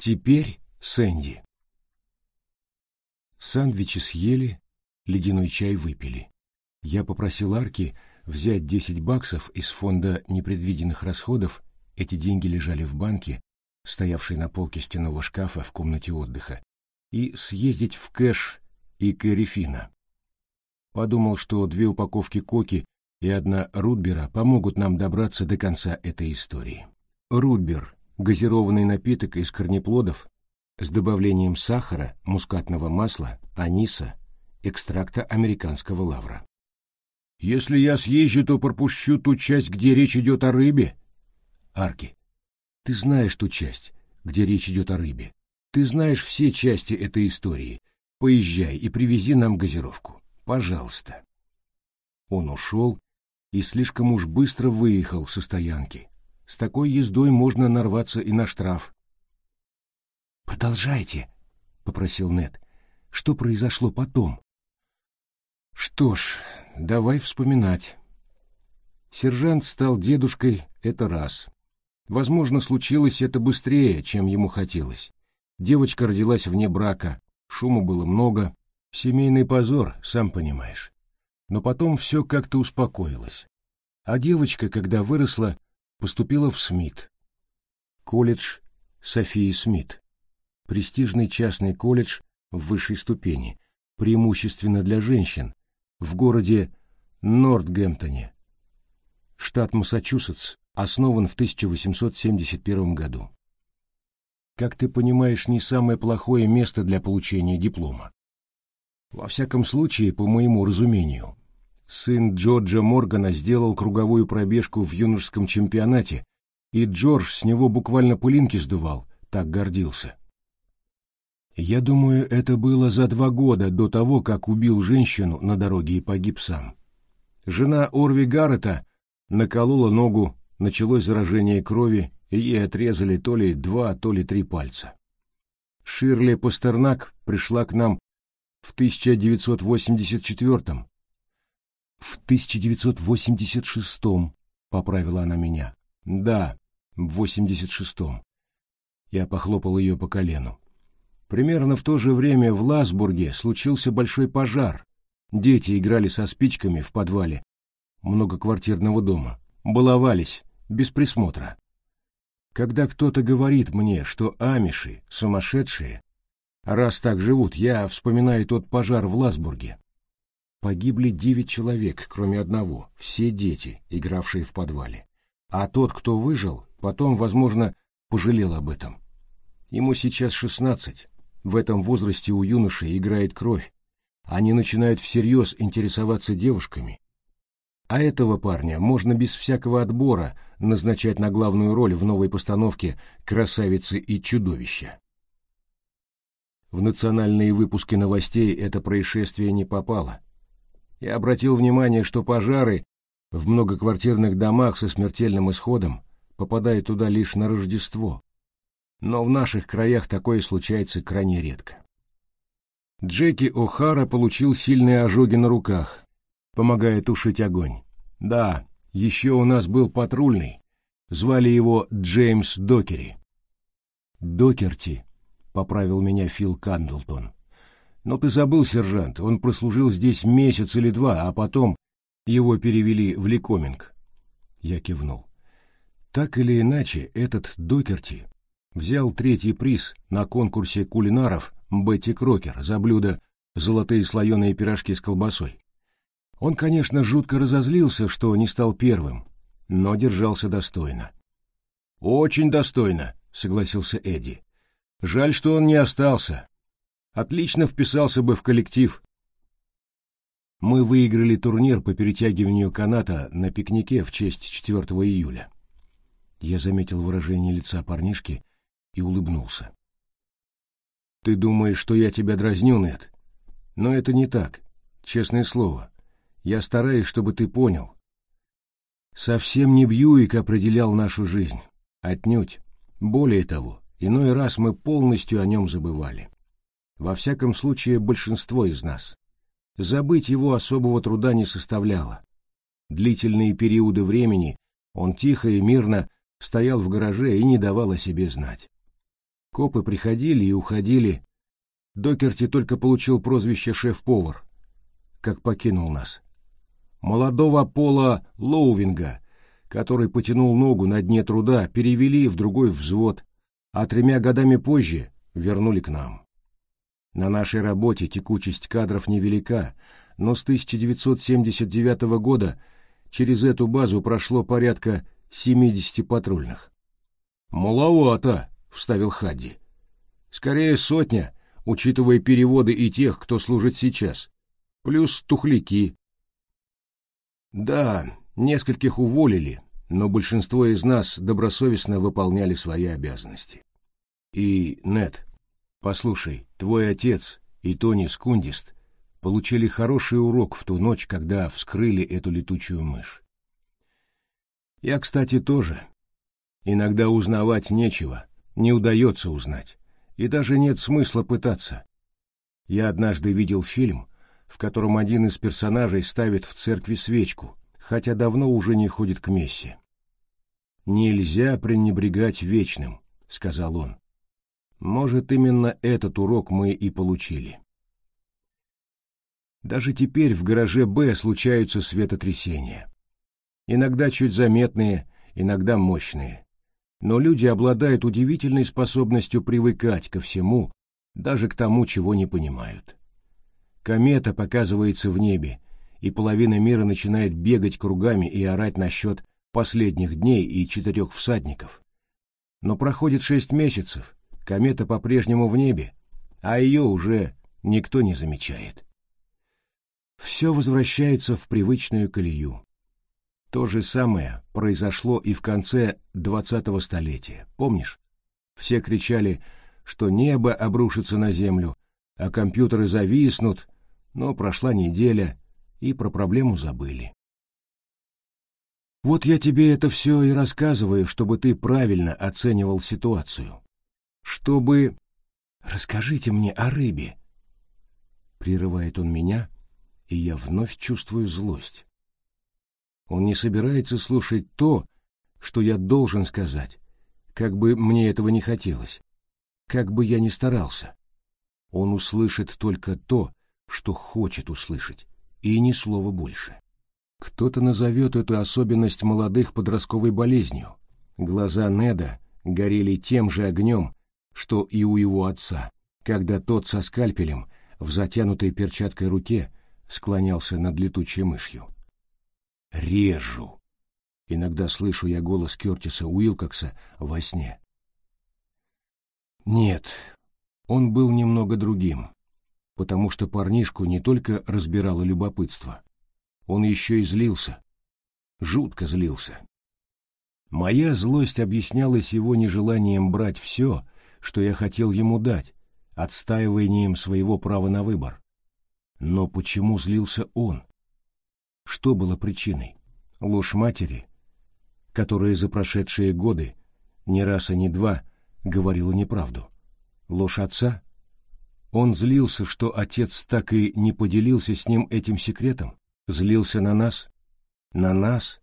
Теперь Сэнди. Сандвичи съели, ледяной чай выпили. Я попросил Арки взять 10 баксов из фонда непредвиденных расходов, эти деньги лежали в банке, стоявшей на полке стенного шкафа в комнате отдыха, и съездить в кэш и Кэрифина. Подумал, что две упаковки коки и одна Рудбера помогут нам добраться до конца этой истории. Рудбер — газированный напиток из корнеплодов с добавлением сахара, мускатного масла, аниса, экстракта американского лавра. «Если я съезжу, то пропущу ту часть, где речь идет о рыбе». «Арки, ты знаешь ту часть, где речь идет о рыбе. Ты знаешь все части этой истории. Поезжай и привези нам газировку. Пожалуйста». Он ушел и слишком уж быстро выехал со стоянки. С такой ездой можно нарваться и на штраф. «Продолжайте», — попросил Нед. «Что произошло потом?» «Что ж, давай вспоминать». Сержант стал дедушкой — это раз. Возможно, случилось это быстрее, чем ему хотелось. Девочка родилась вне брака, шума было много, семейный позор, сам понимаешь. Но потом все как-то успокоилось. А девочка, когда выросла, поступила в СМИТ. Колледж Софии Смит. Престижный частный колледж в высшей ступени, преимущественно для женщин, в городе Нортгемптоне. Штат Массачусетс основан в 1871 году. Как ты понимаешь, не самое плохое место для получения диплома. Во всяком случае, по моему разумению, сын Джорджа Моргана сделал круговую пробежку в юношеском чемпионате, и Джордж с него буквально пылинки сдувал, так гордился. Я думаю, это было за два года до того, как убил женщину на дороге и погиб сам. Жена Орви Гаррета наколола ногу, началось заражение крови, и ей отрезали то ли два, то ли три пальца. Ширли Пастернак пришла к нам в 1984 в 1986 поправила она меня. Да, в 86-м. Я похлопал ее по колену. Примерно в то же время в Ласбурге случился большой пожар. Дети играли со спичками в подвале многоквартирного дома. Баловались, без присмотра. Когда кто-то говорит мне, что амиши сумасшедшие, раз так живут, я вспоминаю тот пожар в Ласбурге. Погибли девять человек, кроме одного, все дети, игравшие в подвале. А тот, кто выжил, потом, возможно, пожалел об этом. Ему сейчас шестнадцать, в этом возрасте у юношей играет кровь. Они начинают всерьез интересоваться девушками. А этого парня можно без всякого отбора назначать на главную роль в новой постановке «Красавицы и чудовища». В национальные выпуски новостей это происшествие не попало. Я обратил внимание, что пожары в многоквартирных домах со смертельным исходом попадают туда лишь на Рождество но в наших краях такое случается крайне редко. Джеки О'Хара получил сильные ожоги на руках, помогая тушить огонь. Да, еще у нас был патрульный, звали его Джеймс Докери. «Докерти», — поправил меня Фил Кандлтон. «Но ты забыл, сержант, он прослужил здесь месяц или два, а потом его перевели в Ликоминг». Я кивнул. Так или иначе, этот Докерти взял третий приз на конкурсе кулинаров Бетти Крокер за блюдо «Золотые слоеные пирожки с колбасой». Он, конечно, жутко разозлился, что не стал первым, но держался достойно. «Очень достойно», — согласился Эдди. «Жаль, что он не остался. Отлично вписался бы в коллектив». Мы выиграли турнир по перетягиванию каната на пикнике в честь 4 июля. Я заметил выражение лица парнишки, и улыбнулся. «Ты думаешь, что я тебя дразню, Нед? Но это не так, честное слово. Я стараюсь, чтобы ты понял. Совсем не Бьюик определял нашу жизнь. Отнюдь. Более того, иной раз мы полностью о нем забывали. Во всяком случае, большинство из нас. Забыть его особого труда не составляло. Длительные периоды времени он тихо и мирно стоял в гараже и не давал о себе знать. Копы приходили и уходили. Докерти только получил прозвище «шеф-повар», как покинул нас. Молодого Пола Лоувинга, который потянул ногу на дне труда, перевели в другой взвод, а тремя годами позже вернули к нам. На нашей работе текучесть кадров невелика, но с 1979 года через эту базу прошло порядка 70 патрульных. «Маловато», — вставил Хадди. «Скорее сотня, учитывая переводы и тех, кто служит сейчас. Плюс тухляки». «Да, нескольких уволили, но большинство из нас добросовестно выполняли свои обязанности. И, Нет, послушай, твой отец и Тони Скундист получили хороший урок в ту ночь, когда вскрыли эту летучую мышь. Я, кстати, тоже. Иногда узнавать нечего, не удается узнать, и даже нет смысла пытаться. Я однажды видел фильм, в котором один из персонажей ставит в церкви свечку, хотя давно уже не ходит к мессе. «Нельзя пренебрегать вечным», — сказал он. Может, именно этот урок мы и получили. Даже теперь в гараже «Б» случаются светотрясения. Иногда чуть заметные, иногда мощные но люди обладают удивительной способностью привыкать ко всему, даже к тому, чего не понимают. Комета показывается в небе, и половина мира начинает бегать кругами и орать насчет последних дней и четырех всадников. Но проходит шесть месяцев, комета по-прежнему в небе, а ее уже никто не замечает. Все возвращается в привычную колею. То же самое произошло и в конце двадцатого столетия. Помнишь? Все кричали, что небо обрушится на землю, а компьютеры зависнут, но прошла неделя, и про проблему забыли. Вот я тебе это все и рассказываю, чтобы ты правильно оценивал ситуацию. Чтобы... Расскажите мне о рыбе. Прерывает он меня, и я вновь чувствую злость. Он не собирается слушать то, что я должен сказать, как бы мне этого не хотелось, как бы я ни старался. Он услышит только то, что хочет услышать, и ни слова больше. Кто-то назовет эту особенность молодых подростковой болезнью. Глаза Неда горели тем же огнем, что и у его отца, когда тот со скальпелем в затянутой перчаткой руке склонялся над летучей мышью. Режу. Иногда слышу я голос Кертиса Уилкокса во сне. Нет, он был немного другим, потому что парнишку не только разбирало любопытство, он еще и злился, жутко злился. Моя злость объяснялась его нежеланием брать все, что я хотел ему дать, отстаиванием своего права на выбор. Но почему злился он? Что было причиной? Ложь матери, которая за прошедшие годы ни раз и ни два говорила неправду. Ложь отца? Он злился, что отец так и не поделился с ним этим секретом? Злился на нас? На нас?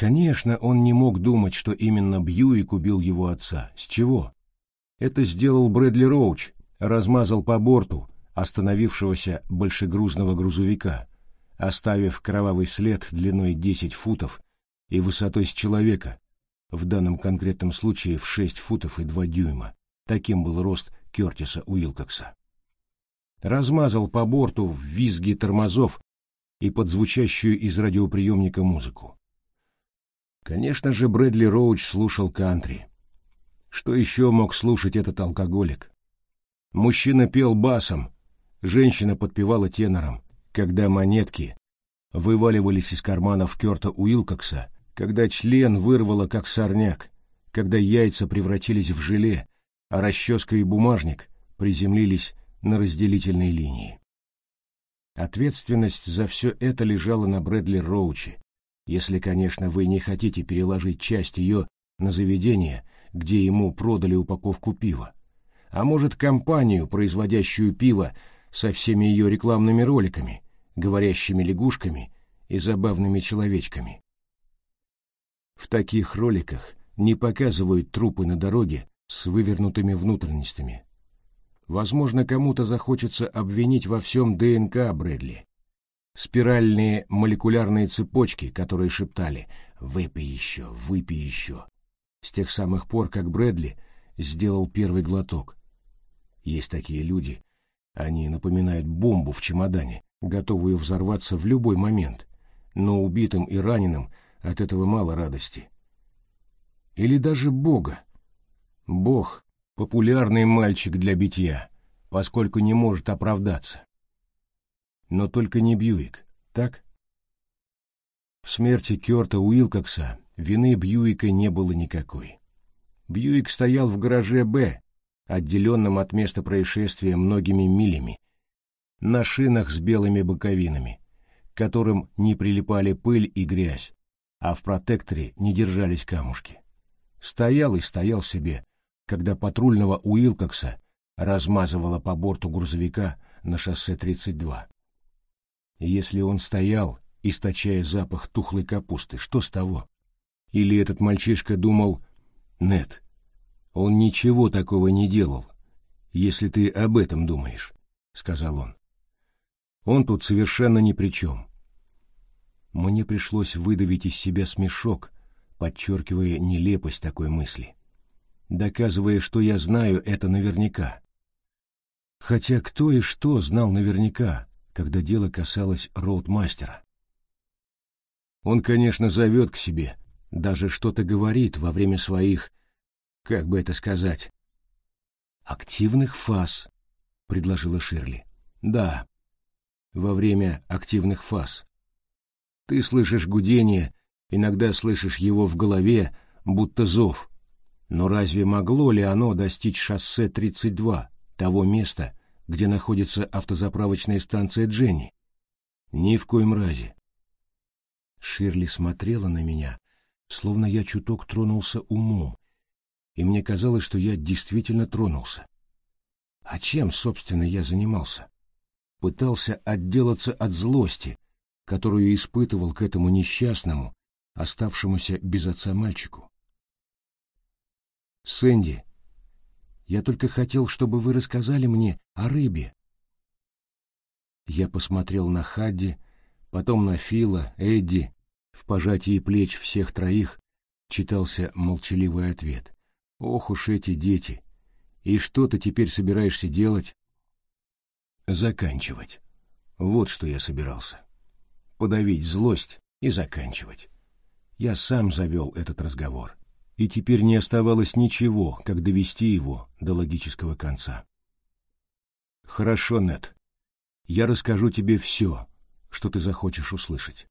Конечно, он не мог думать, что именно Бьюик убил его отца. С чего? Это сделал Брэдли Роуч, размазал по борту остановившегося большегрузного грузовика, оставив кровавый след длиной 10 футов и высотой с человека, в данном конкретном случае в 6 футов и 2 дюйма. Таким был рост Кертиса Уилкокса. Размазал по борту в визги тормозов и под звучащую из радиоприемника музыку. Конечно же, Брэдли Роуч слушал кантри. Что еще мог слушать этот алкоголик? Мужчина пел басом, женщина подпевала тенором, когда монетки вываливались из карманов Кёрта Уилкокса, когда член вырвало как сорняк, когда яйца превратились в желе, а расческа и бумажник приземлились на разделительной линии. Ответственность за все это лежала на Брэдли Роучи, если, конечно, вы не хотите переложить часть ее на заведение, где ему продали упаковку пива, а может, компанию, производящую пиво со всеми ее рекламными роликами, говорящими лягушками и забавными человечками. В таких роликах не показывают трупы на дороге с вывернутыми внутренностями. Возможно, кому-то захочется обвинить во всем ДНК Брэдли. Спиральные молекулярные цепочки, которые шептали «выпей еще, выпей еще», с тех самых пор, как Брэдли сделал первый глоток. Есть такие люди, они напоминают бомбу в чемодане, готовую взорваться в любой момент, но убитым и раненым от этого мало радости. Или даже Бога. Бог — популярный мальчик для битья, поскольку не может оправдаться. Но только не Бьюик, так? В смерти Кёрта Уилкокса вины Бьюика не было никакой. Бьюик стоял в гараже «Б», отделенном от места происшествия многими милями, на шинах с белыми боковинами, к которым не прилипали пыль и грязь, а в протекторе не держались камушки. Стоял и стоял себе, когда патрульного Уилкокса размазывало по борту грузовика на шоссе 32. Если он стоял, источая запах тухлой капусты, что с того? Или этот мальчишка думал, «Нет, он ничего такого не делал, если ты об этом думаешь», — сказал он. «Он тут совершенно ни при чем». Мне пришлось выдавить из себя смешок, подчеркивая нелепость такой мысли, доказывая, что я знаю это наверняка. Хотя кто и что знал наверняка, когда дело касалось роудмастера. Он, конечно, зовет к себе, даже что-то говорит во время своих, как бы это сказать, активных фаз, предложила Ширли. Да, во время активных фаз. Ты слышишь гудение Иногда слышишь его в голове, будто зов. Но разве могло ли оно достичь шоссе 32, того места, где находится автозаправочная станция Дженни? Ни в коем разе. Ширли смотрела на меня, словно я чуток тронулся умом, и мне казалось, что я действительно тронулся. А чем, собственно, я занимался? Пытался отделаться от злости, которую испытывал к этому несчастному, оставшемуся без отца мальчику. «Сэнди, я только хотел, чтобы вы рассказали мне о рыбе». Я посмотрел на Хадди, потом на Фила, Эдди. В пожатии плеч всех троих читался молчаливый ответ. «Ох уж эти дети! И что ты теперь собираешься делать?» «Заканчивать. Вот что я собирался. Подавить злость и заканчивать. Я сам завел этот разговор, и теперь не оставалось ничего, как довести его до логического конца. Хорошо, Нет. Я расскажу тебе все, что ты захочешь услышать.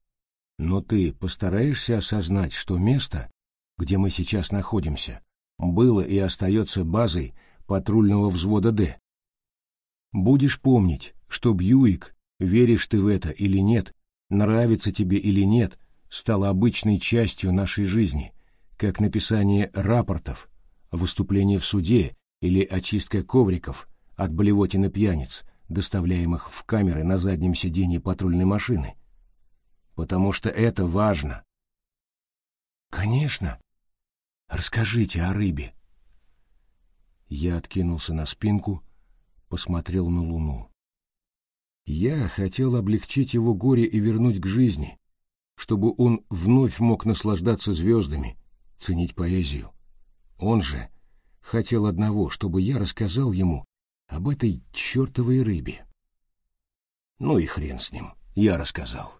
Но ты постараешься осознать, что место, где мы сейчас находимся, было и остается базой патрульного взвода «Д». Будешь помнить, что Бьюик, веришь ты в это или нет, нравится тебе или нет, стало обычной частью нашей жизни, как написание рапортов, выступление в суде или очистка ковриков от блевотины пьяниц, доставляемых в камеры на заднем сиденье патрульной машины. Потому что это важно. Конечно. Расскажите о рыбе. Я откинулся на спинку, посмотрел на луну. Я хотел облегчить его горе и вернуть к жизни, чтобы он вновь мог наслаждаться звездами, ценить поэзию. Он же хотел одного, чтобы я рассказал ему об этой чертовой рыбе. Ну и хрен с ним, я рассказал.